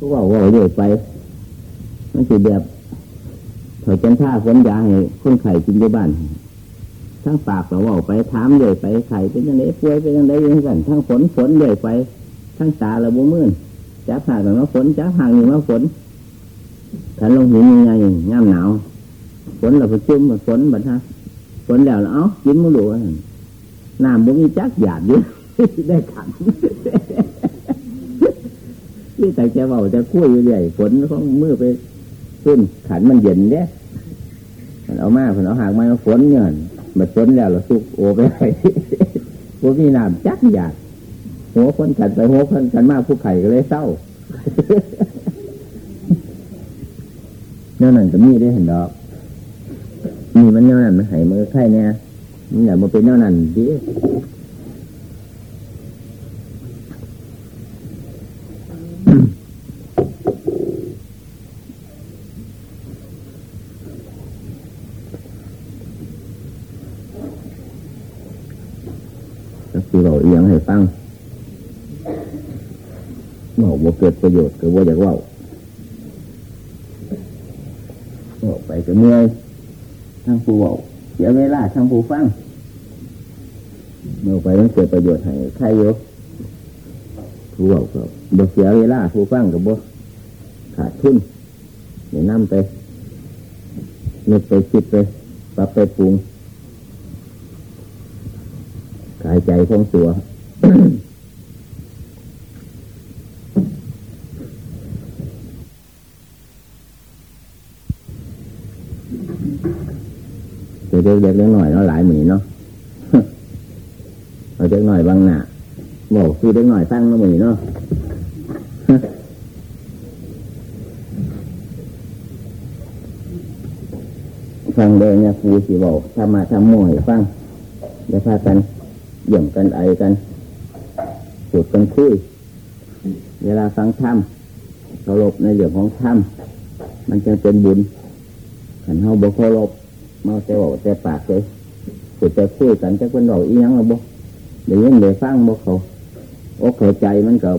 ว่าว่าเรื่อยไป มันคือแบบถอยจันท่าฝนยาให้คนไข่กินที่บ้าน ทั้งปากเราว่าไปถามเรื่อยไปไข่เป็นยังไงป่วยเป็นยังไงยังกันทั้งฝนฝนเรื่อยไป ทั้งตาเราบุมื่นจับผ่านมาฝนจับห่างหนึ่งมาฝนขันลงหินยังไงย่ามหนาวฝนเราไปจุ่มมาฝนบัดฮะฝนแล้วเอ้ากินมือหลวน้ำบุมีจักหยาดเยอะได้ขัน ที่แต่แกบอกจะคุยอยู่ใหญ่ฝนของมือไปขึ้นขันมันเย็นเนี่ยมันเอามามันเอาหากมาฝนเงินมันฝนแล้วเราสุกโอไปเลยพวกมีน้ำจักอยากหัวคนขันไปหัวคนกันมากผู้ไข่ก็เลยเศร้าเนี่ยนั่นก็มีได้เห็นดอกมีมันเนี่ยนั่นมันหายมือไข่เนี่ยมันอยากมาเป็นเนี่ยนั่นดิก็คือ เราเอียงให้ฟังบอกว่เกิดประโยชน์ก็ว่าอยากว่าบอกไปก็เมื่อยทั้งผู้ว่าเสียเวลาทั้งผู้ฟังเมื่อไปมันเกิดประโยชน์ให้ใครอยู่ผู้ว่าก็บ่เสียเวลาผู้ฟังก็บ่ขาดทุนเดี๋ยวนำไปนึกไปคิดไปปรับไปปรุงกายใจของตัว เด็กเด็กเล็กหน่อยเนาะหลายหมีเนาะเอาเด็กหน่อยบางหนาบอกคือเด็กหน่อยตั้งเนาะหมีเนาะฟังเลยเนี่ยครูสิบอกทำมาทำมวยฟังอย่าพากันเยี่ยมกันไอกัน ดกันคุยเวลาฟังธรรมเคารพในเรื่องของธรรมมันจะเป็นบุญขันเฮาบ่เคารพมาแต่บอกแต่ปากเลยพูดแต่คุยกันจะเป็นบอกอีหยังเอบ่เดี๋ยวยังเดี๋ยวฟังบ่เขาอกเข้าใจมันก็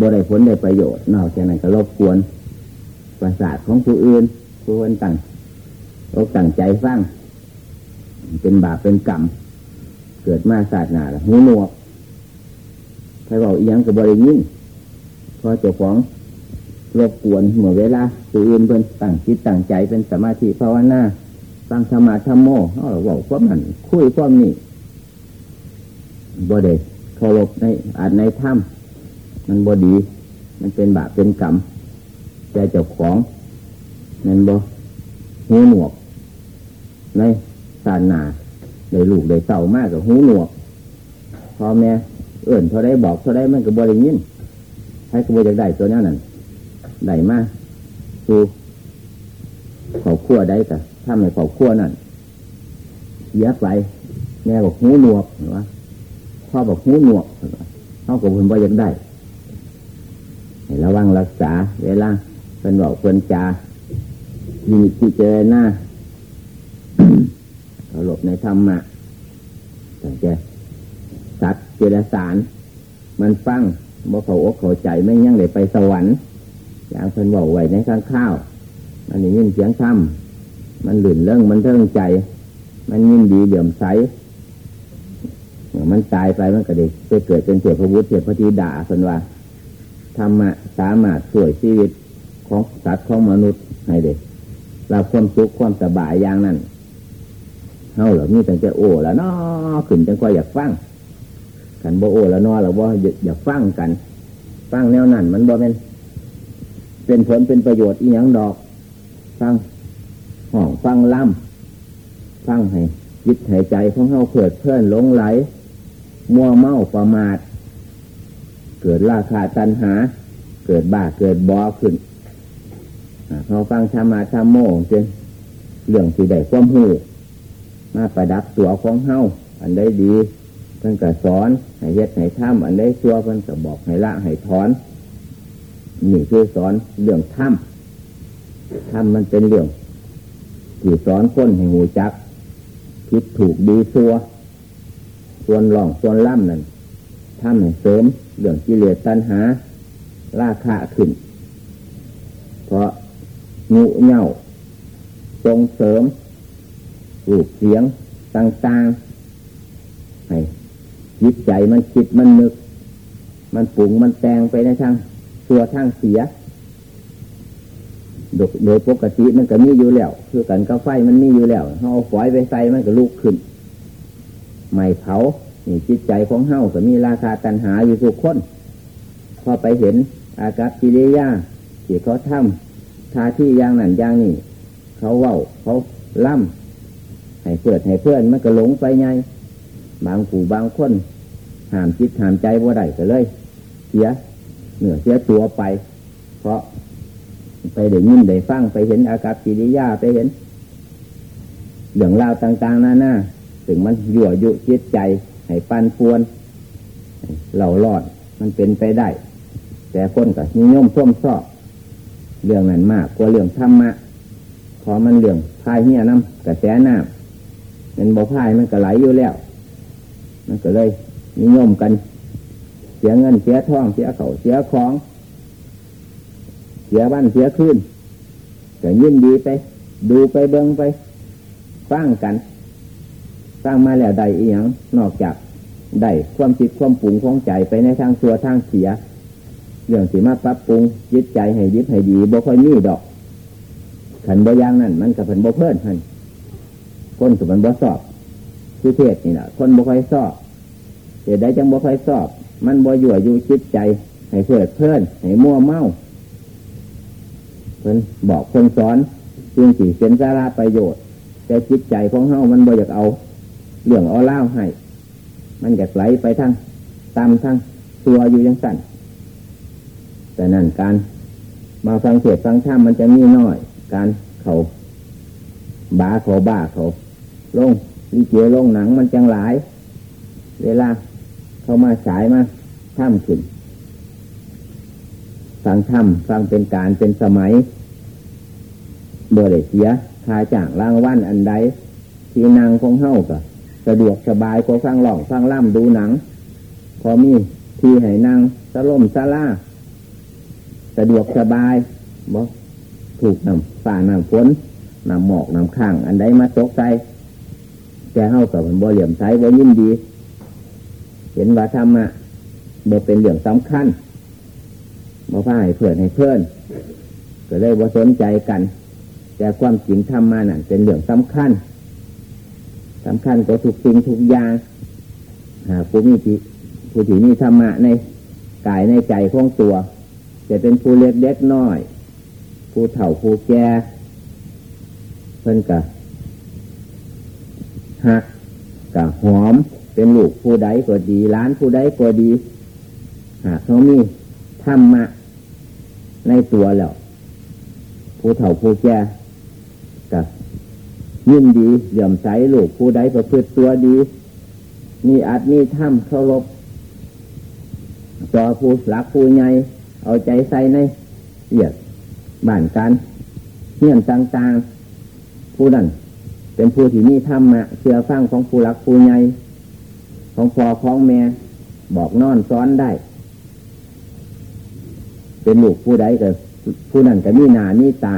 บ่ได้ผลได้ประโยชน์นอกจากนั้นก็รบกวนประสาทของผู้อื่นผู้คนต่างอกตั้งใจฟังเป็นบาปเป็นกรรมเกิดมาศาสนาหูหนวก ใครบอกอีหยังกับบริยินพอเจ้าของรบกวนเหมื่อเวลาตื่นเป็นตั้งจิตตั้งใจเป็นสมาธิภาวนาตั้งสมาธิโมเขาบอกความนั้นคุยความนี้บ่เดเคารพในอาจในถ้ำมันบ่ดี มันเป็นบาปเป็นกรรมใจเจ้าของนั่นบ่หูหนวก ในศาสนาได้ลูกได้เต่ามากกับหูหนวกพ่อแม่ เอื่นเท่าได้บอกเท่าได้มันก็บริยินให้กระบวนได้ตัวนี้นั่นได้มากคือขอบขั้วได้แต่ถ้าไม่ขอบขั้วนั่นเยอะไปแม่บอกหูหนวกเห็นไหมพ่อบอกหูหนวกเขากับคนบ่ยังได้ให้ระวังรักษา เวลาเป็นบอกเป็นจามีที่เจอหน้าเคารพในธรรมะแต่แก สัตว์เจรสาร มันฟังบ่เขาอกเขาใจไม่ยั่งเลยไปสวรรค์ อย่างเพิ่นบอกไว้ในข้างข้าวมันยินเสียงธรรมมันหลื่นเรื่องมันเทิงใจ มันยินดีเดี่ยมใสมันตายไปมันก็เด็กจะเกิดเป็นเทพบุตรเทพธิดาเพิ่นว่าธรรมะสามารถช่วยชีวิตของสัตว์ของมนุษย์ให้เด็กเราความสุขความสบายอย่างนั้นเฮาเหรอมีแต่จโอ้แล้วนาะขึ้นจังค่อยอยากฟัง กันบ่โอแล้วนอหรือว่าอย่าฟังกัน ฟังแนวนั้นมันบ่เป็นเป็นผลเป็นประโยชน์อีหยังดอก ฟังห้องฟังล่ำฟังให้จิตหายใจของเฮาเกิดเพื่อนหลงไหล มัวเมาประมาท เกิดราคาตันหา เกิดบ้าเกิดบอขึ้นพอฟังธรรมาธรรมโมเจนเรื่องที่ได้ความหูมาประดับตัวของเฮาอันได้ดีเพิ่นก็สอน ให้เฮ็ดให้ทำอันได้ชัวเพิ่นก็บอกให้ละให้ถอนนี่คือสอนเรื่องถ้ำถ้ำมันเป็นเรื่องที่สอนคนให้หูจักผิดถูกดีชัวส่วนหล่องส่วนล่ำนั่นถ้ำให้เสริมเรื่องกิเลสตัณหา ราคาขึ้น เพราะงูเหย่าส่งเสริมรูปเสียงต่างๆให้ จิตใจมันคิดมันนึก มันปรุงมันแปลงไปในทางตัวทางเสียโดยปกติมันก็มีอยู่แล้วคือกันกาไฟมันมีอยู่แล้วเขาเอาฝอยไปใส่มันก็ลุกขึ้นไม่เผานี่จิตใจของเฮาก็มีราคาตันหาอยู่ทุกคน พอไปเห็นอากัศกิริยาที่เขาทำทาที่อย่างนั้นอย่างนี้เขาเว้าเขาล่ำให้เพื่อนให้เพื่อนมันก็หลงไปไง บางผู้บางคนห้ามจิตห้ามใจว่าได้ก็เลย เสียเหนื่อเสียตัวไป เพราะ ไปได้ยินได้ฟังไปเห็นอากัศกิริยาไปเห็นเรื่องราวต่างๆหน้าหน้าถึงมันยั่วยุจิตใจ ให้ปันปวนเหล่าลอดมันเป็นไปได้ แต่คนกับนิยมส้มซอกเรื่องนั้นมากกว่าเรื่องธรรมะพอมันเรื่องพายเหี้ยน้ำกระแสน้ำมันบ่พายมันก็ไหลอยู่แล้ว มันก็เลยนิยมกัน เสียเงินเสียทองเสียเขาเสียของ เสียบ้านเสียคืนก็ยินดีไป ดูไปเบิ้งไปฟังกันสร้างมาแล้วใดอีหยังนอกจากได้ความคิดความปรุงของใจไปในทางชัวทางเสียเรื่องสีมาปรับปรุงยึดใจให้ยึดให้ดีบ่ค่อยมีดอกขันบ่ยางนั่นมันกับผันบ่เพิ่นพันคนกับมันบ่สอบ คือเทศนี่แหละคนบ่ค่อยสอบเหตุใดจังบ่ค่อยสอบ มันบ่อยู่อยู่จิตใจ ให้เพื่อเพิ่นให้มั่วเมาเพิ่นบอกคนสอนจึงสีเป็นสาระประโยชน์ แต่จิตใจของเฮามันบ่อยากเอา เรื่องเอาเล่าให้ มันจะไหลไปทั้งตามทั้งตัวอยู่ยังสั่นแต่นั่นการมาฟังเทศฟังธรรมมันจะมีน้อย การเขาบาเขาบ้าเขาลง วิเจียลงหนังมันจังหลาย เวลาเขามาสายมาถ้ำขึ้นฟังถ้ำฟังเป็นการเป็นสมัยเบื่อเสียคาจ่างรางวันอันใด ที่นางของเฮ้ากับสะดวกสบายก็ฟังหล่องฟังล่ำดูหนัง พอมีที่ให้นั่งสล่มสล่าสะดวกสบายบ่ถูกนำฝ่านำฝนนำหมอกนำข้าง อันใดมาตกใจ แกเข้ากับมันบ่เหลี่ยมใสบ่ยินดี เห็นว่าธรรมะบ่เป็นเรื่องสำคัญบ่พ่ายเพื่อนให้เพื่อนก็เลยบ่สนใจกัน แต่ความจริงธรรมะนั่นเป็นเรื่องสำคัญสำคัญก็ทุกสิ่งทุกอย่างหาผู้มีจิผู้ที่มีธรรมะในกายในใจของตัว จะเป็นผู้เล็กเด็กน้อย ผู้เฒ่าผู้แก่เพิ่นกะ หักกะหอมเป็นลูกผู้ใดก็ดีล้านผู้ใดก็ดี หากเขามีธรรมะ ในตัวแล้ว ผู้เฒ่าผู้แก่กะยินดีเหย่อมใสลูกผู้ใดประพฤติตัวดีมีอาจมีถ้ำเคารพต่อผู้หลักผู้ใหญ่เอาใจใส่ในเอียดบ้านกันเฮียนต่างๆ ผู้นั้น เป็นผู้ที่มีธรรมะเชื่อฟังของผู้หลักผู้ใหญ่ของพ่อของแม่บอกนอนซ้อนได้ เป็นลูกผู้ใดก็ผู้นั้นก็มีหนามีตา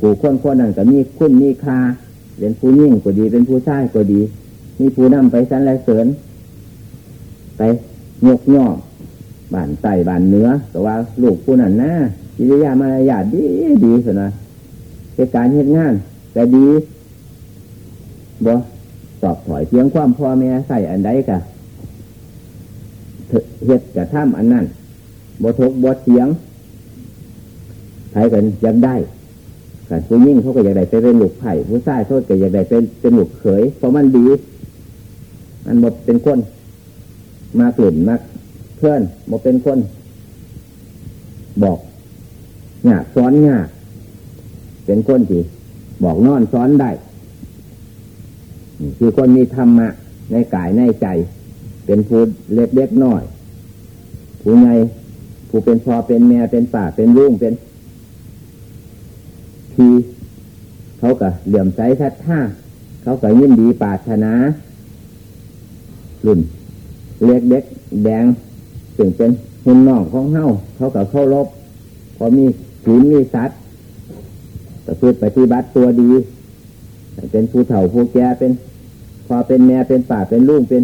ผู้คนคนนั้นก็มีคุณมีค่าเป็นผู้ยิ่งก็ดี เป็นผู้ชายก็ดี มีผู้นำไปสันและเสริญ ไปยกย่อบานใส่บานเนื้อแต่ว่าลูกผู้นั้นนะจิริยามารยาทดีดีสนะเป็นการเหตุงาน แต่ดีบ่สอบถอยเพียงความพ่อแม่ใส่อันใดกะเหตุกะท่ามอันนั้นบ่ทกบ่เสียงใครกันยังได้กันผู้ยิ่งเขาก็อยากได้เป็นลูกไผ่ผู้ชายเขาก็อยากได้เป็นเป็นลูกเขยเพราะมันดีมันหมดเป็นคนมากลุ่นมากเพื่อนหมดเป็นคน บอกหยาซ้อนหยาเป็นคนที่ บอกนอนซ้อนได้คือคนมีธรรมะ ในกายในใจ เป็นผู้เล็กเล็กน้อย ผู้ใหญ่ผู้เป็นพอเป็นแม่เป็นป่าเป็นรุ่งเป็นทีเขาก็เหลื่อมใสทัดท่าเขาก็ยินดีปาถนารุ่นเล็กเด็กแดงถึงเป็นหุ่นน่องของเฮาเขาก็เข้ารบพอมีศีลมีสัตว์ ประพฤติปฏิบัติตัวดี เป็นผู้เฒ่าผู้แก่เป็นพอเป็นแม่เป็นป่าเป็นลูกเป็น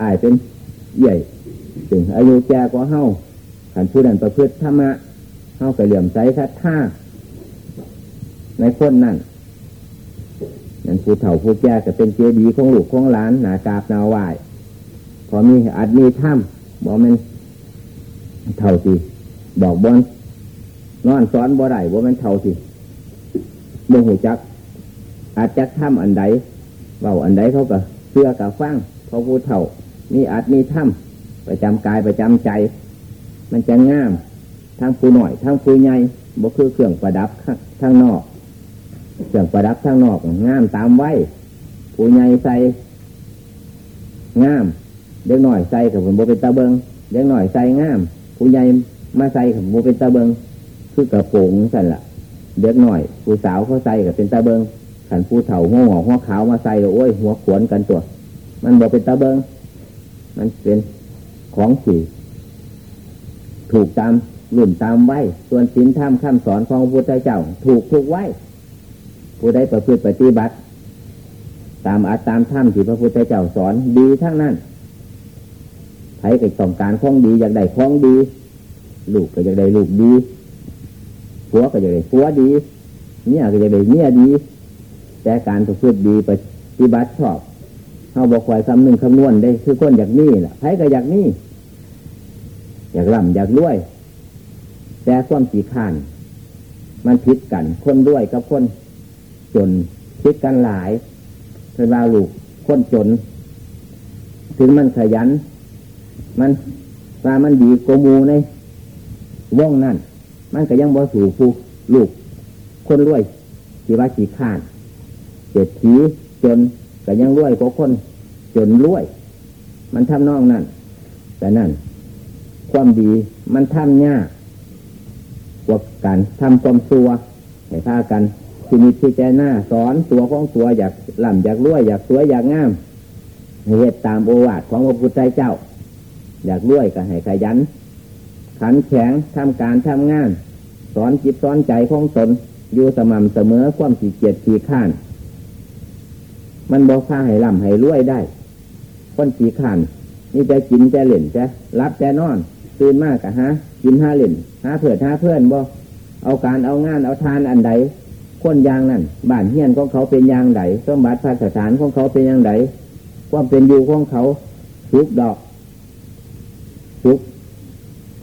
อายเป็นใหญ่ถึงอายุแก่กว่าเฮาขันผู้นั้นประพฤติธรรมะเฮาก็เหลื่อมใสทัดท่าในคนนั่นนั่นผู้เฒ่าผู้แก่ก็เป็นเจดีย์ของลูกของหลานหนากาบนาไหวพอมีอัดมีถ้ำบอกมันเท่าสิบอกบนนอนซ้อนบ่ได้ว่มันเท่าสิ โมหจัก อาจจะถ้ำอันใดเบาอันใดเขาก็เสื้อกับฟังเพราะผู้เฒ่ามีอาจมีถ้ำประจำกายประจำใจ มันจะงามทั้งผู้หน่อยทั้งผู้ใหญ่บ่คือเครื่องประดับข้างนอก เครื่องประดับข้างนอกงามตามไว้ผู้ใหญ่ใส่งามเด็กหน่อยใส่กับผมโบเป็นตาเบิงเด็กหน่อยใส่งาม ผู้ใหญ่มาใส่กับโบเป็นตาเบิงคือกระโปรงสั่นละ เด็กหน่อยผู้สาวเขาใส่กับเป็นตาเบิงขันผู้เฒ่าหัวหงอกหัวขาวมาใส่โอ้ยหัวขวนกันตัว มันโบเป็นตาเบิงมันเป็นของสีถูกตามรุ่นตามไว้ ส่วนศีลธรรมคำสอนของพระพุทธเจ้า ถูกถูกไว้ ผู้ใดประพฤติปฏิบัติ ตามอาตามธรรมที่พระพุทธเจ้าสอนดีทั้งนั้นใครก็ต้องการของดีอยากได้ของดี ลูกก็อยากได้ลูกดี ผัวก็อยากได้ผัวดีเนี่ยก็อยากได้เนี่ยดี แต่การประพฤติดีปฏิบัติชอบเขาบอกคอยคำหนึ่งคำนวณได้คือคนอยากนี่แหละใครก็อยากนี่อยากร่ำอยากรวย แต่ความสีขาน มันผิดกัน คนรวยกับคนจนคิดกันหลายเป็นว่าลูกคนจน ถึงมันขยัน มันว่ามันดีโกมูในว่องนั่น มันก็ยังบ่สู่ผู้ลูก คนรวยที่ว่าสีข้านเจ็ดผีจนก็ยังรวยกว่าคน จนรวย มันทำนองนั่นแต่นั่น ความดีมันทำยากกว่าการทำความซัวให้พากันที่มีที่ใจหน้าสอนตัวของตัวอยากหล่ำอยากรวย อยากสวยอยากงามเหตุตามโอวาทของพระพุทธเจ้า อยากด้วยก็ให้ขยัน ขันแข็งทำการทำงาน สอนจิตสอนใจของตนอยู่สม่ำเสมอความขี้เกียจขี้ข้าน มันบอกพาให้ล่ำให้รวยได้ คนขี้ข้านนี่จะกินจะเล่นจะรับจะนอน ตื่นมากกะฮะกินห้าเล่นห้าเผื่อห้าเพื่อนบ่เอาการเอางานเอาทานอันใดคนยางนั่นบ้านเฮียนของเขาเป็นยางใดสมบัติภาสถานของเขาเป็นยางใดความเป็นอยู่ของเขาทุกดอก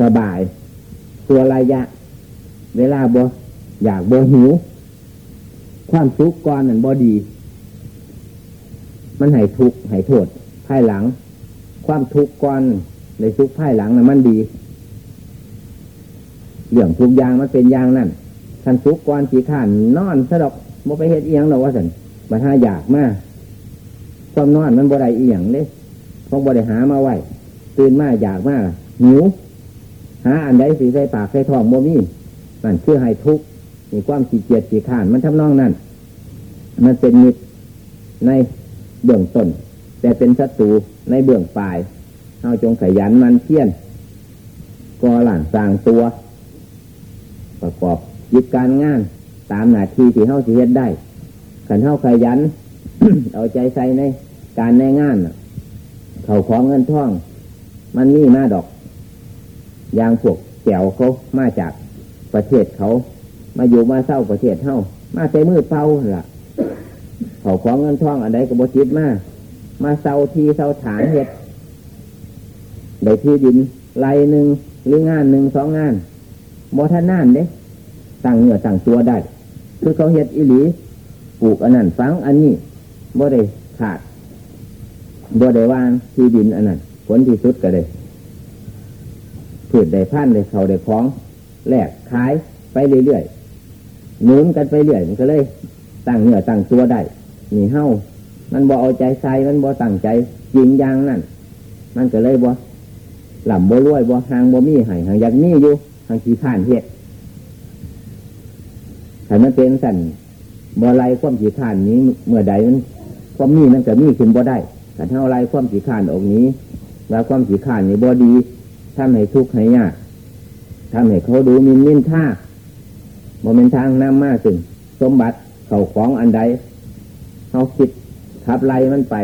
สบาย ตัวระยะ เวลาบ่อยากบ่หิว ความสุกข์ก่อนนั่นบ่ดี มันให้ทุกข์ให้โทษภายหลัง ความทุกข์ก่อนในทุกข์ภายหลังนั้นมันดีเรื่องทุกอย่างมันเป็นอย่างนั่นทันทุกข์ก่อนสีข้านนอนสะดอกบ่ไปเฮ็ดเอียงหรอกว่าสันบัหาอยากมากความนอนมันบ่ได้เอียงเลยเพราะบ่ได้หามาไว้ตื่นมาอยากมากหิว หาอันใดสีใส่ปากใส่ท้องบ่มีนั่นคือให้ทุกข์มีความขี้เกียจขี้ข้าน มันทำนองนั้นมันเป็นมิตรในเบื้องต้น แต่เป็นศัตรูในเบื้องปลายเอาจงขยันมันเพี้ยนก่อหลังสร้างตัว ประกอบยึดการงาน ตามหน้าที่ที่เขาสิเฮ็ดได้ขันเท่าขยัน เอาใจใส่ในการในงานเขาของเงินท่อง มันมีมาดอก ยางพวกแก้วเขามาจากประเทศเขา มาอยู่มาเศร้าประเทศเท่ามาใส่มือเป้าล่ะเขาของเงินทองอะไรกับบจิตมามาเศร้าทีเศร้าฐานเห็ดได้ที่ดินไรหนึ่งหรืองานหนึ่งสองงานบอท่านน่านเด้ตั้งเหงื่อตั้งตัวได้ คือเขาเห็ดอิหลีปลูกอันนั้นฟังอันนี้บ่ได้ขาดบ่ได้วางที่ดินอันนั้นผลที่สุดก็เลย ผืดได้พันได้เขาได้คล้องแลกขายไปเรื่อยๆหนุนกันไปเรื่อยมันก็เลยตั้งเหนือตั้งตัวได้มีเฮ้ามันบ่เอาใจใส่มันบ่ตั้งใจจริงอย่างนั่นมันก็เลยบ่หล่ำบ่รวยบ่หางบ่มีหายหางอยากมีอยู่หางขี้ข้านเฮ็ดแต่มันเป็นสั่นบ่ไรความขี้ข้านนี้เมื่อใดมันความมีมันก็มีขึ้นบ่ได้แต่เท่าไรความขี้ข้านออกนี้ว่าความสีขานนี่บอดี ทำให้ทุกข์ให้ยากทำให้เขาดูมินมินท่าโมเมนทางน้ำมาถึงสมบัติเข่าของอันใดเขาคิดขับไล่มันไป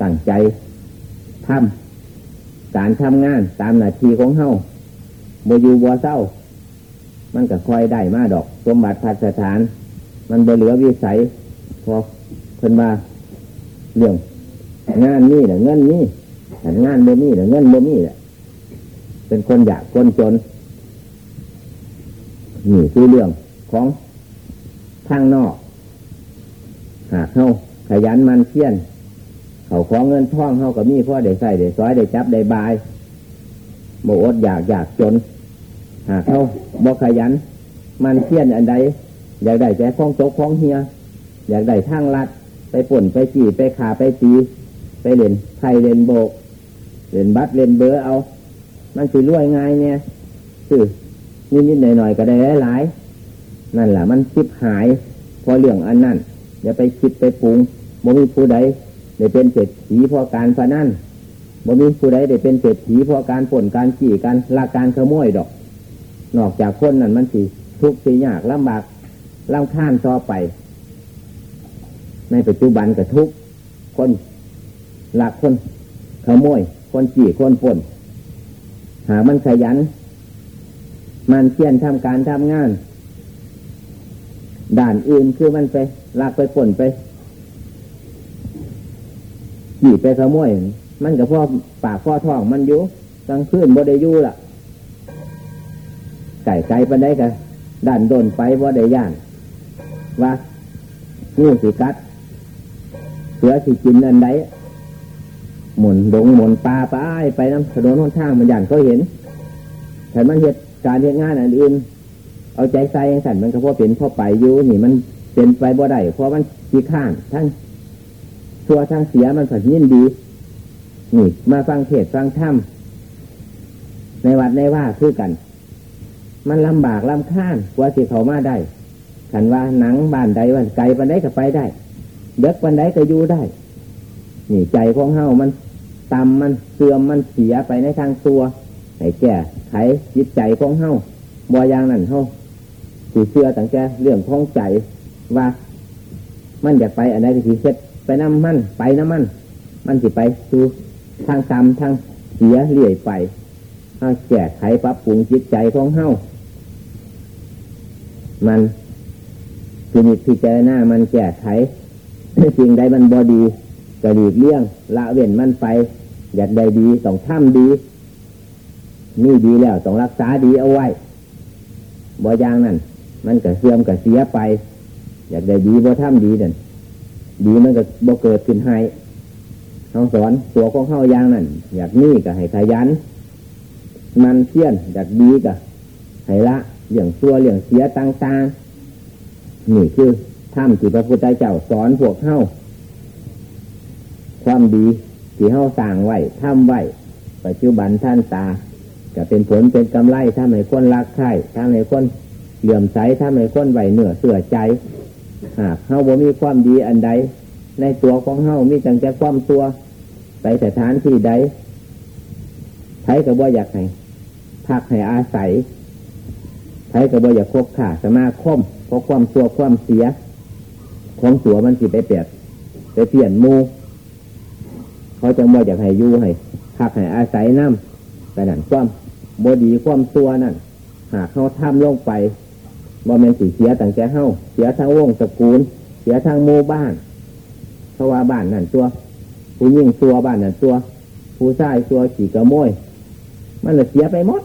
ตั้งใจทำการทำงานตามหน้าที่ของเฮาโมยูบัวเศร้า มันก็คอยได้มาดอก สมบัติพัสถาน มันบเหลือวิสัยพอคนมาเรื่องงานนี่แหละเงินนี่งานโมนี่แหละเงินโมนี่แหละ เป็นคนอยากคนจนนี่คือเรื่องของทางนอก หากเข้าขยันมันเพี้ยน เขาของเงินท่องเขากับมีพ่อได้ใส่ได้ซอยได้จับได้บายโมอดอยากอยากจน หากเขาบกขยัน มันเพี้ยนอันใดอยากได้แจคล้องโต๊ะคล้องเฮีย อยากได้ทางลัด ไปป่นไปจีไปขาไปตี ไปเล่นไทยเล่นโบกเล่นบัตเล่นเบอร์เอา มันสิรวยง่ายเนี่ยคือนิดๆหน่อยๆก็ได้หลายนั่นแหละมันคิดหายพอเรื่องอันนั้นอย่าไปคิดไปปรุงบ่มีผู้ใดได้เป็นเศรษฐีเพราะการพนันบ่มีผู้ใดได้เป็นเศรษฐีเพราะการป่นการจี้การลาการขโมยดอก นอกจากคนนั้นมันสิทุกข์สิยากลำบากลำค้านต่อไป ในปัจจุบันก็ทุกคนหลักคนขโมย คนจี้คนป่น หามันขยัน มันเพียนทำการทำงาน ด่านอื่นคือมันไปลักไปป่นไปขี่ไปขโมยมันกับพ่อปากพ่อท้องมันอยู่กลางคืนบ่ได้ยู่ล่ะ ไก่ไก่ปันได้กันด่านโดนไปบ่ได้ย่านว่างูสิกัดเสือสิกินอันใด หมุนดงหมุนปลาไปไปน้ำถนนหนทางมันย่านเขาเห็นแต่มันเหตุการเรียนงานอันอื่น เอาใจใส่ยังสั่นมันก็พอเป็นพอไปอยู่นี่มันเป็นไปบ่ได้เพราะมันขี้ข้านทั้งตัวทั้งเสียมันสัญญินดี นี่ มาฟังเทศฟังธรรมในวัดในว่าคือกัน มันลำบากลำข้านกว่าสิเขามาได้ขันว่าหนังบ้านใดวันไกลปันใดก็ไปได้เด็กปันใดก็อยู่ได้ นี่ใจของเฮามัน ตำมันเสื่อมมันเสียไปในทางตัวให้แก้ไขจิตใจของเฮาบอยางนั้นเฮาสีเชื่อตั้งแต่เรื่องของใจว่ามันอยากไปอันใดก็สีเช็ดไปน้ำมันไปน้ำมัน มันสิไปสู่ทางซ้ำทางเสียเลี่อยไปเอาแก้ไขปรับปรุงจิตใจของเฮามันคือมีพิจารณามันแก้ไขสิ่งใดมันบอดี ก็หลีกเลี่ยง ละเว้นมันไป อยากได้ดีต้องทำดีนี่ดีแล้วต้องรักษาดีเอาไว้บ่อย่างนั้นมันก็เสื่อมก็เสียไป อยากได้ดีบ่ทำดีเด่นดีมันก็บ่เกิดขึ้นให้เขาสอนตัวของเข้าอย่างนั้นอยากนี่ก็ให้ขยัน มันเพี้ยนอยากดีก็ให้ละเรื่องตัวเรื่องเสียต่างๆนี่คือถ้ำที่พระพุทธเจ้าสอนพวกเข้า ความดีที่เขาสร้างไว้ทำไว้ ปัจจุบันท่านตาจะเป็นผลเป็นกำไรถ้าไม่คนรักใครถ้าไม่คนเหลื่อมใสถ้าไม่คนไหวเหนือเสือใจหากเฮาบ่มีความดีอันใด ในตัวของเฮามีจังแต่ความตัว ไปแต่ฐานที่ใดไทยกับว่าอยากให้พักให้อาศัยไทยกับว่าอยากคบขาสมาคมเพราะความตัวความเสีย ของตัวมันสิไปเปลี่ยนไปเปลี่ยนมู เขาจะว่าอยากให้ยู่ให้พักให้อาศัยน้ำแต่นั่นความบดีความตัวนั่นหากเขาทำลงไปว่ามันสีเสียต่างแก่เฮาเสียทั้งวงสกุลเสียทั้งโมบ้านเพราะว่าบ้านนั่นตัว ผู้ยิ่งตัวบ้านนั่นตัว ผู้ชายตัวขี่กระโมย มันเสียไปหมด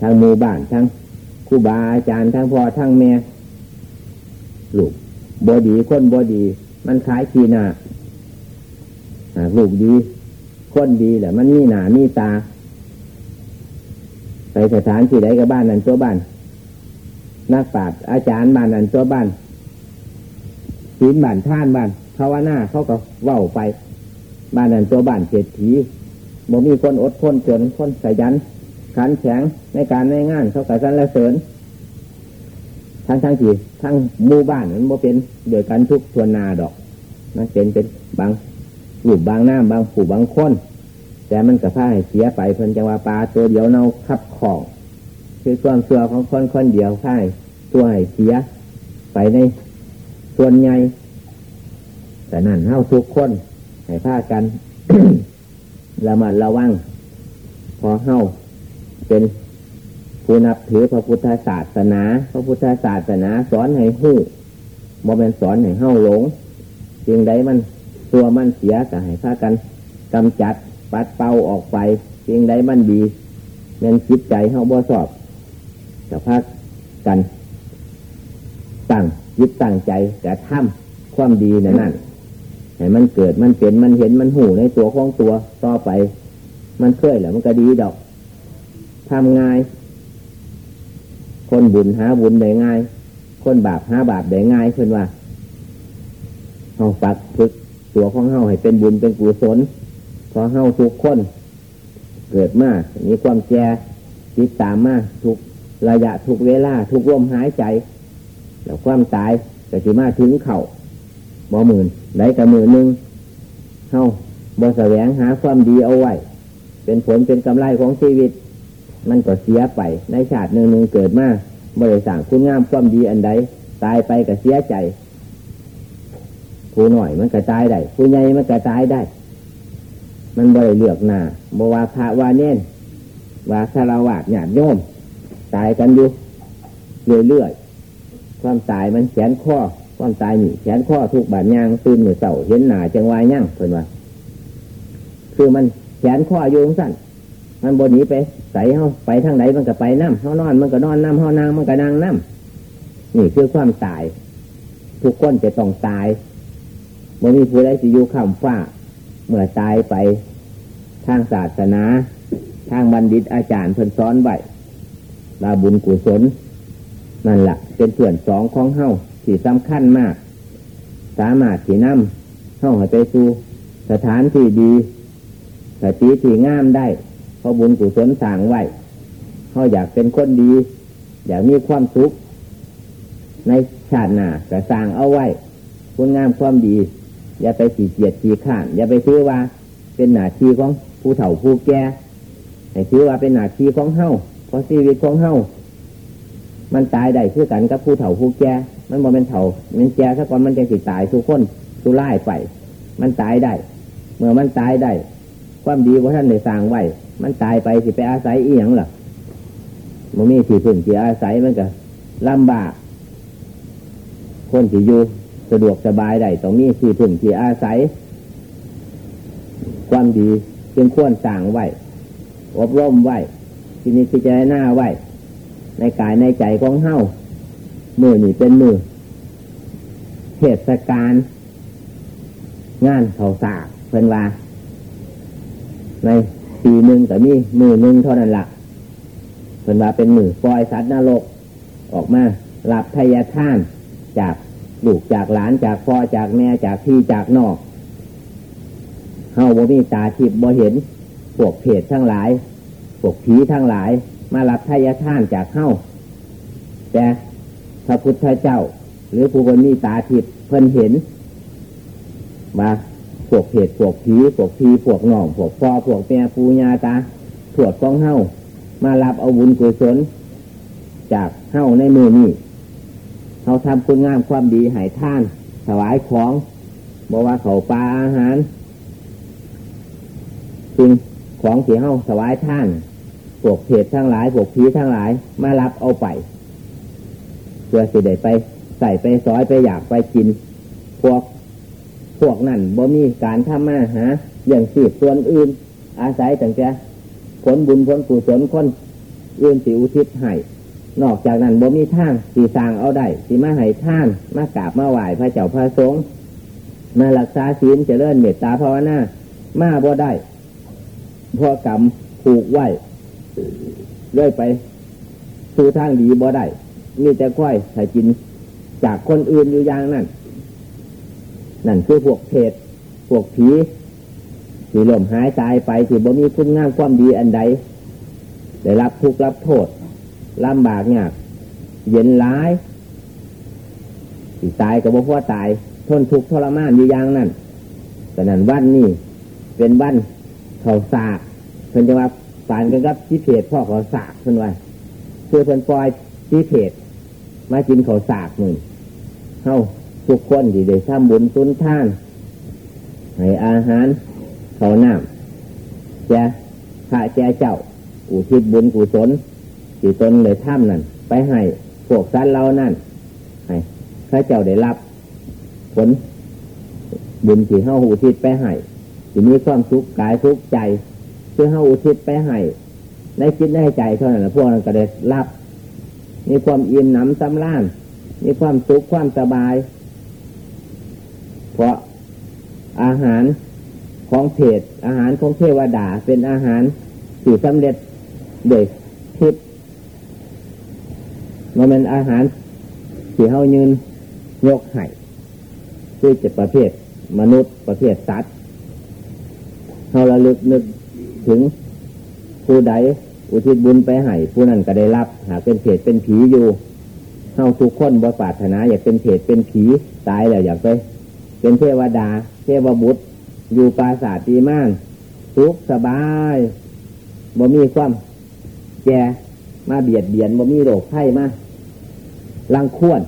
ทั้งโมบ้านทั้งครูบาอาจารย์ทั้งพ่อทั้งแม่ลูกบอดีคนบอดี มันขายขีนา ลูกดีคนดีแหละมันมีหนามีตา ไปสถานที่ใดกับบ้านนั้นตัวบ้าน นักปราชญ์อาจารย์บ้านนั้นตัวบ้านศีลบ้านท่านบ้านภาวนาเขาก็เว้าไป บ้านนั้นตัวบ้านเศรษฐีบ่มีคนอดทนจนคนขยันขันแข็งในการในงานเขาก็สันละเสริญทั้งทั้งที่ทั้งหมู่บ้านมันบ่เป็นเดือดกันทุกทวนนาดอก มันเป็นเป็นบาง หลุบบางหน้ำบางผูบางคน แต่มันกระพ้าให้เสียไปเพิ่นจังว่าปลาตัวเดียวเน่าคับของคือความเสื่อของคนคนเดียวค่ายตัวให้เสีย ไปในส่วนใหญ่แต่นั่นเท่าทุกคนให้พากันระมัดระวังพอเฮ้าเป็นผู้นับถือพระพุทธศาสนา พระพุทธศาสนาสอนให้หู้บ่เป็นสอนให้เฮ้าหลงจึงใดมัน ตัวมันเสียก็ให้พากันกำจัดปัดเป่าออกไปจึงใดมันดีเงินจิตใจเฮ้าบ่สอบจะพากันตั้งยึดตั้งใจแต่ทำความดีนั่นนั่นให้มันเกิดมันเป็นมันเห็นมันหูในตัวของตัวต่อไป มันเคยแหละมันก็ดีดอกทำง่าย คนบุญหาบุญได้ง่าย คนบาปหาบาปได้ง่ายเช่นว่าเฮาปักฝึก ตัวของเฮาให้เป็นบุญเป็นกุศลพอเฮาทุกคน เกิดมามีความแก่ติดตามมาทุกระยะทุกเวลา ทุกลมหายใจแล้วความตายก็จะมาถึงเข่าบ่หมื่นได้กับมือหนึ่งเฮาบ่แสวงหาความดีเอาไว้ เป็นผลเป็นกำไรของชีวิต มันก็เสียไปในชาติหนึ่งหนึ่งเกิดมาบริสั่งคุณงามความดีอันใดตายไปก็เสียใจ ผู้หน่อยมันก็ตายได้ผู้ใหญ่มันก็ตายได้ มันบริเลือกหนาบวาพระวาเน้นวาคารวะหยาดโยม ตายกันอยู่เรื่อยๆความตายมันแขนข้อความตายนี่แขนข้อทุกบาดยางตื่นหนือเสาเห็นหนาจังวายย่างเพิ่นว่าคือมันแขนข้ออยู่สั้นมันบนนี้ไปใส่เข้าไปทางไหนมันก็ไปน้ำเขานอน มันก็นอนน้ำเขานางมันก็นางน้ำนี่คือความตาย ทุกคนจะต้องตาย มื่อมีผู้ใดจะอยู่ข้ามฟ้า เมื่อตายไปทางศาสนา ทางบัณฑิตอาจารย์เพิ่นสอนไว้ลาบุญกุศลนั่นแหละเป็นส่วนสองของเฮ้าที่สำคัญมาก สามารถที่นำเฮ้าให้ไปสู่สถานที่ดีสติที่งามได้เพราะบุญกุศลสั่งไว้เขาอยากเป็นคนดี อยากมีความสุข ในชาติหน้าก็สร้างเอาไว้ คุณงามความดี อย่าไปขี่เกียจขี่ข้านอย่าไปซื้อว่า เป็นหน้าที่ของผู้เฒ่าผู้แก่ให้ถือว่าเป็นหน้าที่ของเฮาเพราะชีวิตของเฮามันตายได้คือกันกับผู้เฒ่าผู้แก่มันบ่เป็นเฒ่ามันแก่ซะก่อนมันจะสิตายทุกคนทุไล่ไปมันตายได้ เมื่อมันตายได้ ความดีว่าท่านได้สร้างไว้ มันตายไปสิไปอาศัยอีหยังล่ะมันมีที่พึ่งที่อาศัยมันก็ลำบาก คนที่อยู่ สะดวกสบายได้ต้องมีที่พึ่งที่อาศัย ความดีจึงควรสร้างไว้ อบรมไว้ที่นี้พิจารณาไว้ ในกายในใจของเฮ้ามือนี่เป็นมือเทศกาลงานเขาสาเพิ่นว่า ในปีหนึ่งแต่มีมือหนึ่งเท่านั้นละเป็นว่าเป็นมือปล่อยสัตว์นรกออกมาหลับพยาท่านจาก ลูกจากหลานจากพ่อจากแม่จากพี่จากนอกเฮาบ่มีตาทิพย์บ่เห็นพวกเพศทั้งหลายพวกผีทั้งหลาย มาหลับพยาท่านจากเฮาแต่พระพุทธเจ้า หรือผู้คนมีตาทิพย์เพิ่นเห็นว่าพวกเพศพวกผีพวกพีพวกน่องพวกพ่อพวกแม่ปูญาตาถวดกองเฮ้ามารับเอาบุญกุศลจากเฮ้าในมือนี้ เขาทำคุณงามความดีหายท่าน ถวายของบอกว่าเขาปลาอาหารสิ่งของที่เฮ้าถวายท่านพวกเพศทั้งหลายพวกผีทั้งหลายมารับเอาไปเพื่อสิได้ไป ใส่ไปซอยไปอยากไปกิน พวกพวกนั่นบ่มีการทำมาหาอย่างสีส่วนอื่น อาศัยแต่แต่ผลบุญผลกุศลคน อื่นสิอุทิศให้ นอกจากนั้นบ่มีทางสีสางเอาได้สีมาให้ท่าน มากราบมาไหว้พระเจ้าพระสงฆ์มารักษาศีลเจริญเมตตาภาวนามาบ่ได้พอกรรมผูกไว้เรื่อยไปสู่ทางดีบ่ได้มีแต่ค่อยใส่กิน จากคนอื่นอยู่อย่างนั้นนั่นคือพวกเพศพวกผีที่ลมหายตายไปที่บ่มีคุณงามความดีอันใดได้รับทุกข์รับโทษ ลำบากเนี่ยเย็นร้ายตายกับบ่พ่อตาย ทนทุกข์ทรมานอยู่อย่างนั้นแต่นั้นวันนี้เป็นวันเขาสากเพิ่นจะว่าฝานกันกับที่เพศพ่อเขาสากเพิ่นว่าคือเป็นปล่อยที่เพจมากินเขาสากมือเฮาทุกคนที่ได้ทำบุญสุนท่านให้อาหารเขาน้ำแจพระแจเจ้าอุทิศบุญกุศล ที่ตนเลยถ้ำนั่นไปให้พวกสันเรานั่นให้ข้าเจ้าได้รับ ผลบุญที่เฮาอุทิศไปให้ที่มีความสุขกายทุกใจคือเฮาอุทิศไปให้ในคิดในใจเท่านั้นพวกนั้นก็ได้รับ มีความอิ่มหนำสำราญมีความสุขความสบาย เพราะอาหารของเพศอาหารของเทวดาเป็นอาหารที่สำเร็จโดยทิพย์ มันเป็นอาหารที่เฮายืนยกให้คือจะประเภทมนุษย์ประเภทสัตว์เฮาระลึกนึกถึงผู้ใดอุทิศบุญไปให้ผู้นั้นก็ได้รับ หากเป็นเพศเป็นผีอยู่เฮาทุกคนบ่ปรารถนา อยากเป็นเพศเป็นผีตายแล้วอยากไป เป็นเทวดา เทวบุตร อยู่ปราสาทดีมากทุกสบายบ่มีความแก่ มาเบียดเบียนบ่มีโรคไข้มาลังควร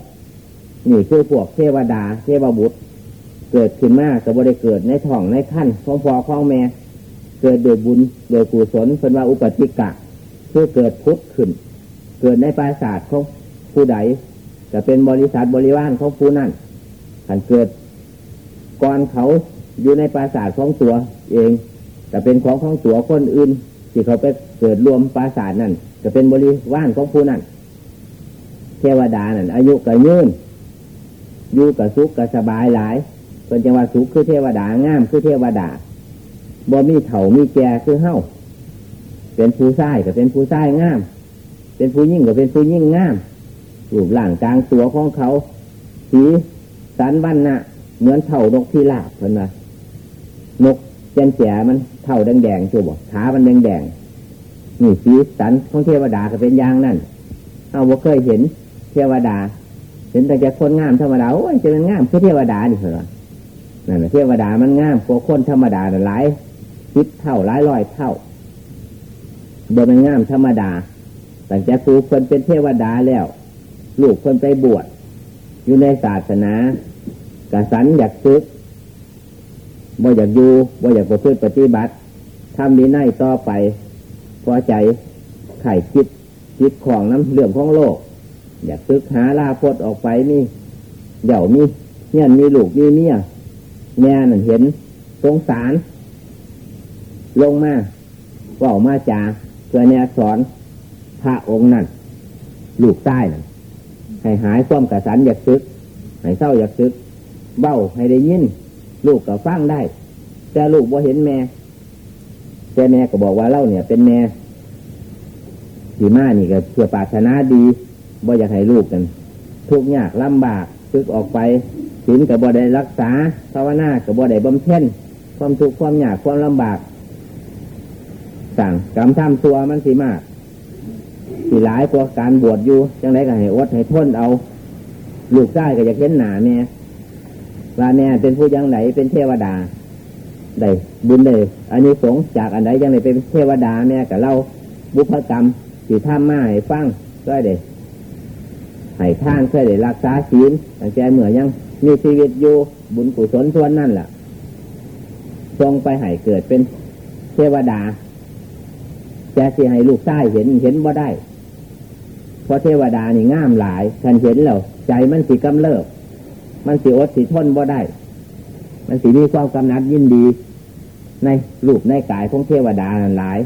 นี่คือพวกเทวดา เทวบุตร เกิดขึ้นมาก็บ่ได้เกิดในท้องในขั้นของพ่อของแม่ เกิดโดยบุญโดยกุศลเป็นว่าอุปติกะคือเกิดพุทธขึ้น เกิดในปราสาทของผู้ใดจะเป็นบริษัทบริวารของผู้นั้นขันเกิดก่อนเขาอยู่ในปราสาทของตัวเองแต่เป็นของของตัวคนอื่น ที่เขาไปเกิดรวมปราสาทนั่น จะเป็นบริวารของผู้นั้นเทวดานั่นอายุก็ยืนอยู่กับสุขกับสบายหลายเป็นจังหวะสุขคือเทวดางามคือเทวดาบ่มีเถามีแก่คือเฮ้าเป็นผู้ชายก็เป็นผู้ชายงาม เป็นผู้ยิ่งก็เป็นผู้ยิ่งงามรูปร่างกลางตัวของเขา สีสันวันนะเหมือนเท่านกพิราบเห็นไหมนกเจนแจ๋มันเท่าแดงแดงชัวบขามันแดงแดง นี่สีสันของเทวดาก็เป็นอย่างนั้นเอาบ่เคยเห็นเทวดา เห็นแต่จะคนงามธรรมดาโอ้ยจะเป็นงามคือเทวดาดิเหรอนั่นแหละเทวดามันงามกว่าคนธรรมดาหลายสิบเท่าหลายร้อยเท่าโดยมันงามธรรมดาแต่จะครูคนเป็นเทวดาแล้ว ลูกคนไปบวชอยู่ในศาสนากระสันอยากซึกบ่อยากอยู่บ่อยากประพฤติปฏิบัติทำดีในต่อไป พอใจไข่คิดคิดของน้ำเรื่องของโลก อยากซึกหาลาพดออกไปมีเหย่ามีเงี้ยมีลูกมีเมียแม่นั่นเห็นสงสาร ลงมาว่ามาจาเพื่อเนี่ยสอนพระองค์นั่นลูกใต้นั่นให้หายความกระสันอยากซึกให้เศร้าอยากซึก เบ้าให้ได้ยิน ลูกก็ฟังได้ แต่ลูกบ่เห็นแม่ แต่แม่ก็บอกว่าเล่าเนี่ย เป็นแม่สีมานี่ก็เพื่อปรารถนาดีบ่อยากให้ลูกกัน ทุกยากลำบากซึกออกไปศีลกับบ่ได้รักษาภาวนากับบ่ได้บำเพ็ญความทุกข์ความยากความลำบากสั่งกรรมทำตัวมันสีมากสีหลายกว่าการบวชอยู่จังไรก็ให้อดให้ทนเอา ลูกได้ก็อยากเห็นหนาแม่ว่าแม่เป็นผู้ยังไหนเป็นเทวดา ได้บุญเลยอันนี้สงจากอันไหนยังไหนเป็นเทวดาแม่กับเราบุพกรรมสีท่ามาให้ฟังก็ได้ให้ท่านเคยได้รักษาศีลตั้งแต่เมื่อยังมีชีวิตอยู่บุญกุศลทวนนั่นแหละทรงไปให้เกิดเป็นเทวดาแต่สิให้ลูกใต้เห็นเห็นบ่ได้ เพราะเทวดานี่ง่ามหลายท่านเห็นแล้วใจมันสิกำเริบมันสิอดสิทนบ่ได้ มันสิมีความกำนัดยินดี ในรูปในกายของเทวดาหลาย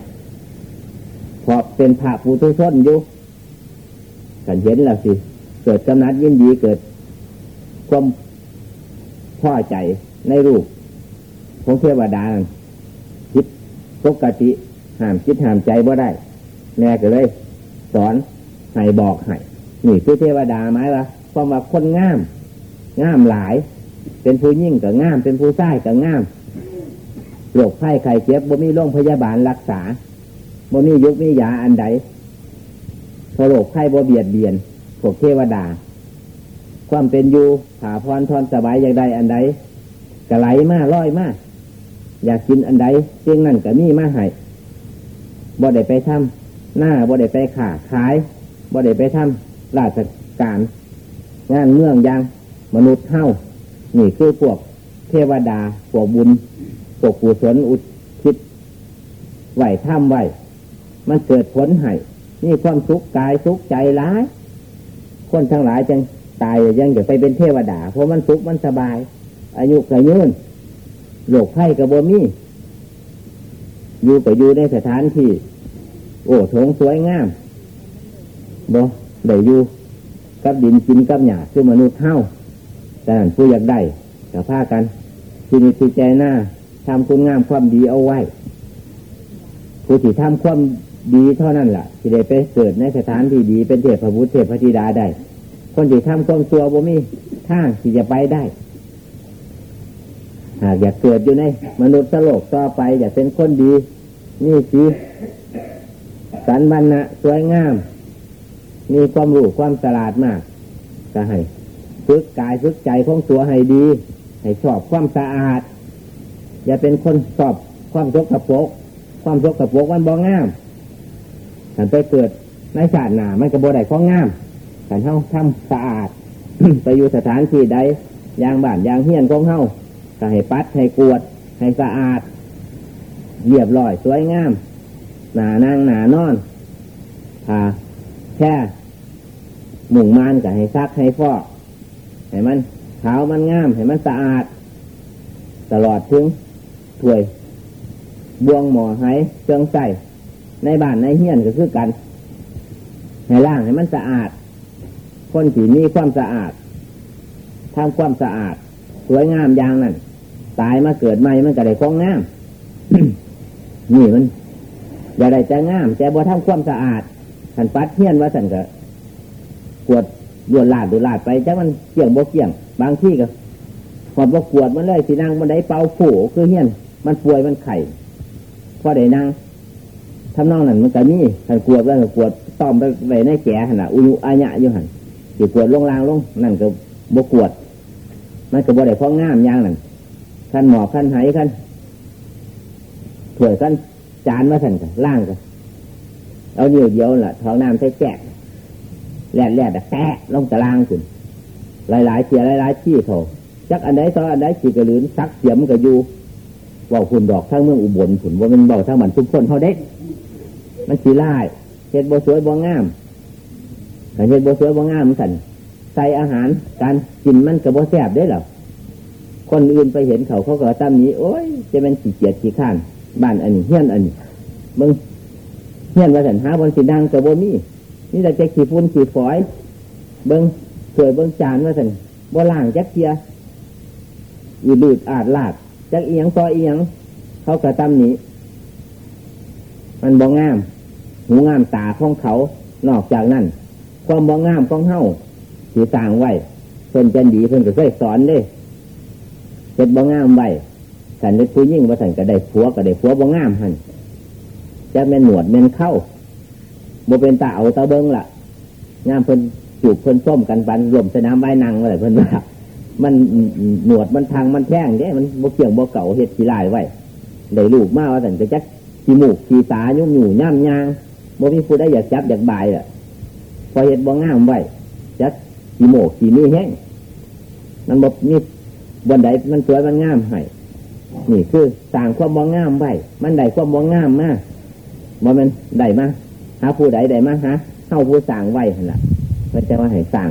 เพราะเป็นพระผู้ทุชนอยู่ท่านเห็นแล้วสิ เกิดกำนัดยินดีเกิดความพอใจในรูปของเทวดาคิดปกติห้ามคิดห้ามใจบ่ได้แม่ก็เลย สอนให้บอกให้นี่คือเทวดาไหมวะความว่าคนงาม งามหลาย เป็นผู้ยิ่งกับงาม เป็นผู้ใต้กับงามโรคไข้ไข้เจ็บบ่มีโรงพยาบาลรักษาบ่มียุกมียาอันใดพอโรคไข้บ่เบียดเบียนพวกเทวดา ความเป็นอยู่ผาพรทอนสบายอย่างใดอันใดกระไหลมาร้อยมาอยากกินอันใดเสียงนั่นก็มีมาให้บ่ได้ไปทำหน้าบ่ได้ไปขาขายบ่ได้ไปทำราชการ งานเมืองยังมนุษย์เท่า นี่คือพวกเทวดาพวกบุญพวกกุศลอุทิศไหวท่ามไหวมันเกิดผลให้นี่ความสุขกายสุขใจร้าย คนทั้งหลายจังตายยังจะไปเป็นเทวดา เพราะมันสุขมันสบาย อายุกระยืนโรคไข้กระบวมีอยู่ไปอยู่ในสถานที่ โอ้โถงสวยงามบ่ได้อยู่กับดินกินกับหยาคือมนุษย์เท่า แต่นั้นผู้อยากได้กับผ้ากันที่นิที่ใจหน้าทำคุณงามความดีเอาไว้ ผู้ที่ทำความดีเท่านั้นแหละที่ได้ไปเกิดในสถานที่ดีเป็นเทพบุตรเทพธิดาได้ คนที่ทำความชั่วบ่มีทางที่จะไปได้หากอยากเกิดอยู่ในมนุษย์โลกต่อไป อยากเป็นคนดี นี่สิสันบันนะสวยงาม มีความรู้ความฉลาดมาก ก็ให้ ฝึกกายฝึกใจของตัวให้ดี ให้ชอบความสะอาด อย่าเป็นคนชอบความสกประโปกความสกประโปกมันบ่งามถ้าไปเกิดในชาติหนามันก็บ่ได้ของงามถ้าเฮาทำสะอาด ไปอยู่สถานที่ใดยางบ้านยางเฮียนของเฮาก็ให้ปัดให้กวด ให้สะอาดเรียบร้อยสวยงาม หนานางหนานอนผ่าแค่หมุ่งมานกับให้ซักให้ฟอก ให้มันขาวมันงาม ให้มันสะอาด ตลอดถึงถ้วยบวงหมอให้เครื่องใส่ในบ้านในเฮียนก็คือกันให้ล่างให้มันสะอาด คนที่มีความสะอาดทำความสะอาด สวยงามอย่างนั้นตายมาเกิดใหม่มันก็ได้คล้องงามนี่มันอย่าได้จะงามแต่บ่ทำความสะอาดขันปัดเฮียนว่าสันก็กวด วนลาดดูลาดไปจ้ามันเกี่ยงบ่เกี่ยง บางที่ก็ขอดบ่กวดมันเลยสีนางมันได้เป่าผูคือเฮี้ยน มันป่วยมันไข่พอได้นางทำนองนั้นมันก็นี่ขันกวดแล้วกวดต้อมไปไปในแก่ขนาดอุยุอาญะอยู่หันสิกวดลงลางลงนั่นก็บ่กวด มันก็บ่ได้พ้องงามอย่างนั้นขั้นหมอกขั้นไหขั้นถวยขั้นจานมาสั่นกันล่างกันเอาเดียวเดียวล่ะท้องน้ำใส่แจก แหลดแหลดแต่แตะลงตะล่างขึ้นหลายๆเสียหลายๆที่เขาจักอันใดต่ออันใดขีกระลืนซักเสียมกับยูว่าคุณดอกทั้งเมืองอุบลผุนว่ามันเบาทั้งมันทุกคนเขาเด็กมันสีไล่เห็ดบัวสวยบัวงามเห็ดบัวสวยบัวงามมันสั่นใส่อาหารการกินมันกับบัวแซ่บได้หรอคนอื่นไปเห็นเขาเขาก็ตั้มนี้ โอ้ยจะเป็นขี้เกียจขี้ข้านบ้านอันนี้เฮี้ยนอันนี้มึงเฮี้ยนว่าสันหาบนสีดังกับบัวมี นี่แต่จะขี้ฟุ้นขี้ฝอย เบิ้งเถื่อเบิ้งจานว่าสันบัวล่างจักเทียอีบืดอาดลาดจักเอียงต่อเอียง เขากระตั้มนี้ มันบองงาม หูงามตาของเขา นอกจากนั้น ความบองงามของเฮาสีต่างไว้เพิ่นจันดีเพิ่นก็เคยสอนเด้เจ็ดบองงามไว้สันเด็กผู้ยิ่งว่าสันก็ได้ผัวก็ได้ผัวบองงามหันจะเป็นหนวดเป็นเข้า โบเป็นตาเอาตาเบิ้งล่ะงามเพิ่นจูบเพิ่นส้มกันปันรวมสนามใบนังอะไรเพิ่นว่ามันหนวดมันทางมันแท่งเนี่ยมันโบเกี่ยงโบเก่าเห็ดขี้ลายไว้ได้ลูกมากว่าสันจะจักขี้มูกขี้ตายุ่งอยู่ย่ำยางโบมีผู้ได้อยากจับอยากบายอะพอเห็ดบ่งามไว้จักขี้โมกขี้นี่แห้งมันบอกมีบนใดมันสวยมันงามให้นี่คือต่างความบ่งามไว้มันได้ความบ่งามมากบ่มันได้มา หาผู้ใดได้มาหาเข้าผู้สั่งไว้หันละมันจะว่าให้สั่ง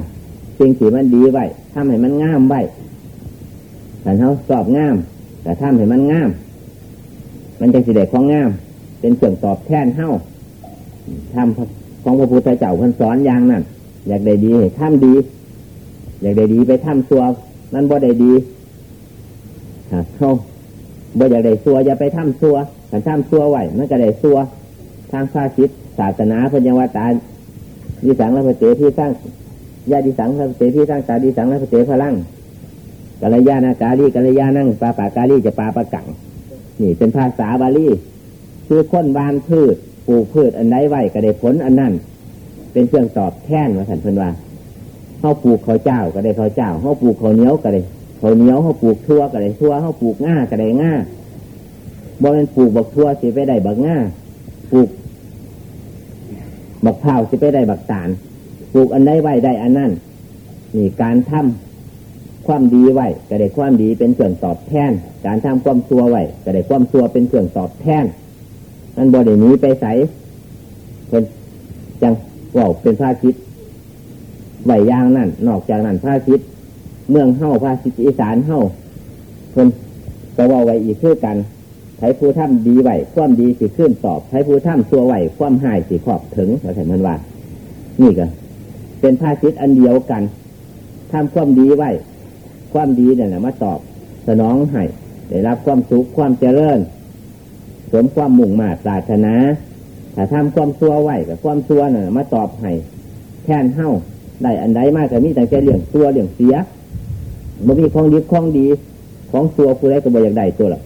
สิ่งที่มันดีไว้ทำให้มันงามไว้แต่เขาสอบงาม แต่ทำให้มันงาม มันจะสิเด็ของงาม เป็นเสื่องตอบแทนเฮ้าทำของพระพุทธเจ้าพันสอนอย่างนั้นอยากได้ดีให้ทำดี อยากได้ดีไปทำตัวนั่นบ่ได้ดีเขาบ่อยากได้ซัวอย่าไปทำซัวแต่ทำซัวไหวมันก็ได้ซัว ทางภาษิตศาสนาพญาวตาดิสังและพระเจที่สร้างญาดิสังพระเจที่สร้างตาดิสังและพระเจพลังกัลยาณกาลีกัลยานั่งปาปากาลีจะปาปะกังนี่เป็นภาษาบาลีคือค้นบานพืชปลูกพืชอันใดไว้ก็ได้ผลอันนั้นเป็นเครื่องตอบแทนว่าสันพันว่าเขาปลูกข้าวเจ้าก็ได้ข้าวเจ้าเขาปลูกข้าวเหนียวก็ได้ข้าวเหนียวเขาปลูกทั่วก็ได้ทั่วเขาปลูกง่าก็ได้ง่าบ่เป็นปลูกบักทั่วสิไปได้บักง่า บักเผาจะไปได้บักตาลปลูกอันใดไว้ได้อันนั้นนี่การทำความดีไว้ก็ได้ความดีเป็นเครื่องตอบแทน การทำความซัวไว้ก็ได้ความซัวเป็นเครื่องตอบแทนนั่นบรินี้ไปใส่เป็นจังว่าเป็นพระคิดไหวยางนั่นนอกจากนั้นพระคิดเมืองเฮ้าพระคิดอีสานเฮ้าคนก็ว่าไว้อีกคือกัน ใช้ผู้ทำดีไหวความดีสิขึ้นตอบใช้ผู้ทำซัวไหวความหายสิขอบถึงเราใช้มันว่านี่ก็เป็นภาษิตอันเดียวกันทำความดีไหวความดีเนี่ยนะมาตอบสนองให้ได้รับความสุขความเจริญสมความมุ่งมาตราถนาถ้าทำความซัวไหวกับความซัวน่ะมาตอบให้แทนเฮ้าได้อันใดมากก็มีแต่แค่เรื่องตัวเรื่องเสียบ่มีของดีของดี ของตัวผู้ใดก็บ่อยากได้ตัวหรอก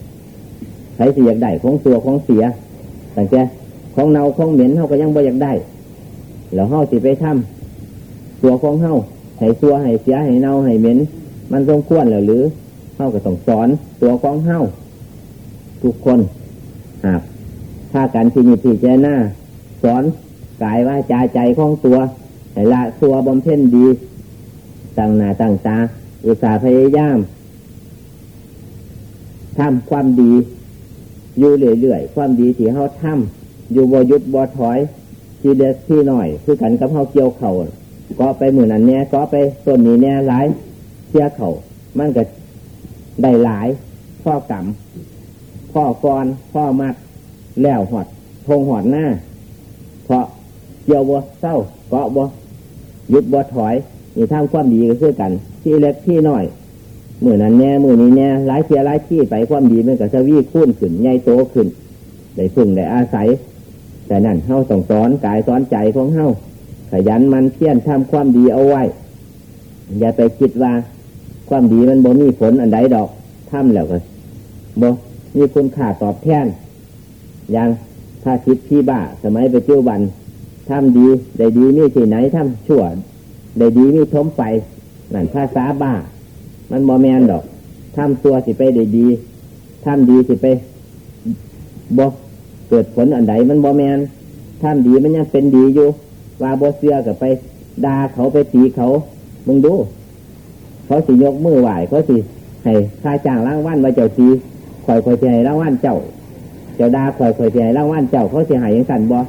รสิอยากได้ของตัวของเสียแต่แกของเน่าของเหม็นเฮาก็ยังบ่อยากได้แล้วเฮาสิไปทำตัวของเฮาให้ตัวให้เสียให้เน่าให้เหม็น มันสมควรหรือเฮาก็ต้องสอนตัวของเฮาทุกคนหากถ้ากันที่นี่ที่เจหน้าสอนกายว่าจาใจของตัวให้ละตัวบำเพ็ญดีตั้งหน้าตั้งตาอุตสาห์พยายามทำความดี อยู่เรื่อยๆ ความดีที่เขาทำอยู่บยุดบถอย ทีเด็กที่หน่อย คือกันกับเขาเกี่ยวเขาก็ไปหมื่นอันเนี้ยก็ไปต้นนี้เนี้ยหลายเชี่ยเขามันก็ได้หลายพ่อกำพ่อกรพ่อมัด แล้วหอดทงหอดหน้า เพราะเกี่ยวบัวเศร้าเกาะบัวยุดบัวถอยนี่ทำความดีก็คือกัน ที่เล็กที่น้อย มือนั้นแน่มือนี้แน่หลายเทียหลายที่ไปความดีมันก็จะวิ่งคุ้นขึ้นใหญ่โตขึ้นได้พึ่งได้อาศัย แต่นั่นเฮาต้องสอนกายสอนใจของเฮาขยันมันเพียรทำความดีเอาไว้ อย่าไปคิดว่า ความดีมันบ่มีผลอันใดดอกทำแล้วก็บ่มีคุณค่าตอบแทนอย่างถ้าคิดพี่บ้าสมัยไปเจียวบันทำดีได้ดีมีที่ไหนทำชั่วได้ดีมีทมไปนั่นภาษาบ้า มันบอแมนดอกทำตัวสิไปได้ดีทำดีสิไปบอเกิดผลอันใดมันบอแมนทำดีมันยังเป็นดีอยู่ ว่าบอเสือกับไปด่าเขาไปตีเขา มึงดู เขาสิยกมือไหวเขาสิให้ค่าจ้างร่างว่านมาเจ้าตีคอยคอยใจร่างว่านเจ้า เจ้าดาคอยคอยใจร่างว่านเจ้าเขาเสียหายยังกันบอ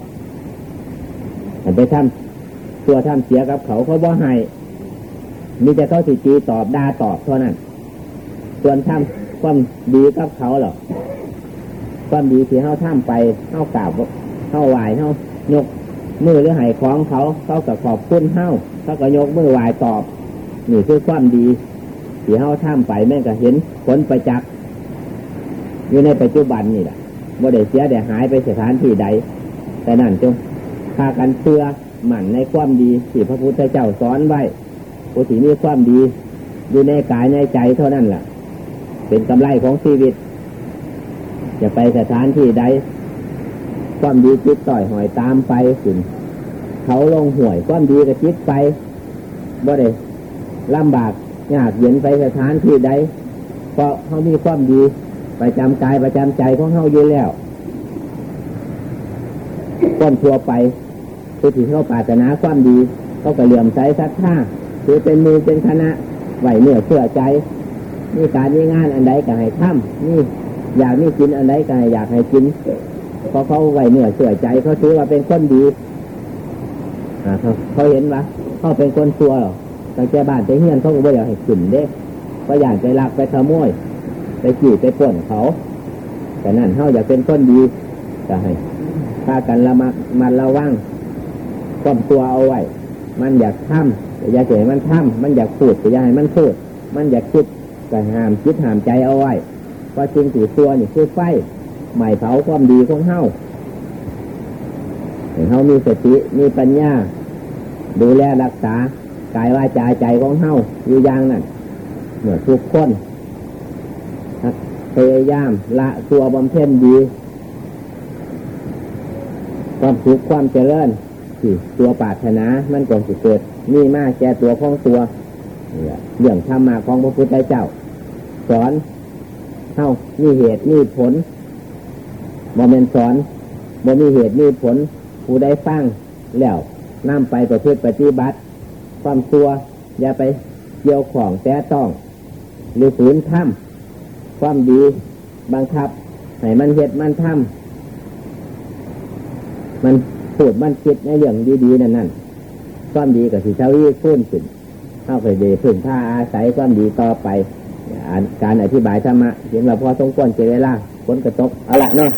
ไปทำตัวทำเสียกับเขาเขาบ่ให้ มีแต่เขาสิจีตอบดาตอบเท่านั้น ส่วนทำความดีกับเขาหรอกความดีที่เขาทำไปเขากราบเขาไหวเขายกมือหรือหายคล้องเขาเขากับขอบคุณเขาเขาก็ยกมือไหวตอบนี่คือความดีที่เขาทำไปแม่ก็เห็นผลประจักษ์อยู่ในปัจจุบันนี่แหละว่าได้เสียได้หายไปสถานที่ใด แต่นั่นจงพากันเชื่อหมั่นในความดีที่พระพุทธเจ้าสอนไว้ ผู้ที่มีความดี อยู่ในกายในใจเท่านั้นแหละเป็นกำไรของชีวิต จะไปสถานที่ใด ความดีจิตต่อยหอยตามไปสิเขาลงห่วยความดีกับจิตไปบ่ได้ลำบากยากเย็นไปสถานที่ใดเพราะเขามีความดีประจำกายประจำใจของเขาอยู่แล้วก้นทัวไปผู้ที่เขาปรารถนาความดีเขาก็เหลื่อมใสสักท่า คือเป็นมือเป็นคณะไหวเหนือเชื่อใจนี่การนี่งานอันใดก็ให้ทำนี่อยากนี่กินอันใดก็ให้อยากให้กินเพราะเขาไหวเหนือเชื่อใจเขาถือว่าเป็นคนดีเขาเขาเห็นว่าเขาเป็นคนซัวหรอแต่แกบ้านแต่เฮียนเขาก็ไม่อยากให้กินเด้ก็อยากไปลักไปขโมยไปขี่ไปป่นเขา แต่นั่นเขาอยากเป็นคนดีก็ให้พากันละมักมันระวังความตัวเอาไว้ มันอยากทำ อย่าเฉยมันทำมันอยากพูดอย่าให้มันพูด มันอยากคิดก็ห้ามคิดห้ามใจเอาไว้เพราะจริงถือตัวนี่คือไฟใหม่เผาความดีของเฮาเฮามีสติมีปัญญา ดูแลรักษากายว่าใจใจของเฮาอยู่อย่างนั้นเหมือนทุกคนพยายามละตัวบำเพ็ญดีความสุขความเจริญที่ตัวปาถนามันก็สิเกิด มีมาแก่ตัวของตัวเรื่องธรรมะของพระพุทธเจ้า สอนเท่ามีเหตุมีผลบ่เป็นสอนบ่มีเหตุมีผล ผู้ใดฟังแล้วนำไปประพฤติปฏิบัติ ความตัวอย่าไปเกี่ยวของแต่ต้อง หรือฝืนทำความดีบังคับให้มันเหตุมันทำมันพูดมันคิดในเรื่องดีๆนั่นนั่น ความดีกับสิเช้าวี่ขึ้นขึ้นเข้าไปเดพึ่งผ้าอาศัยความดีต่อไปการอธิบายธรรมะเห็นเราพอสมควรเจริญลาฝนกระตกเอาละเนาะ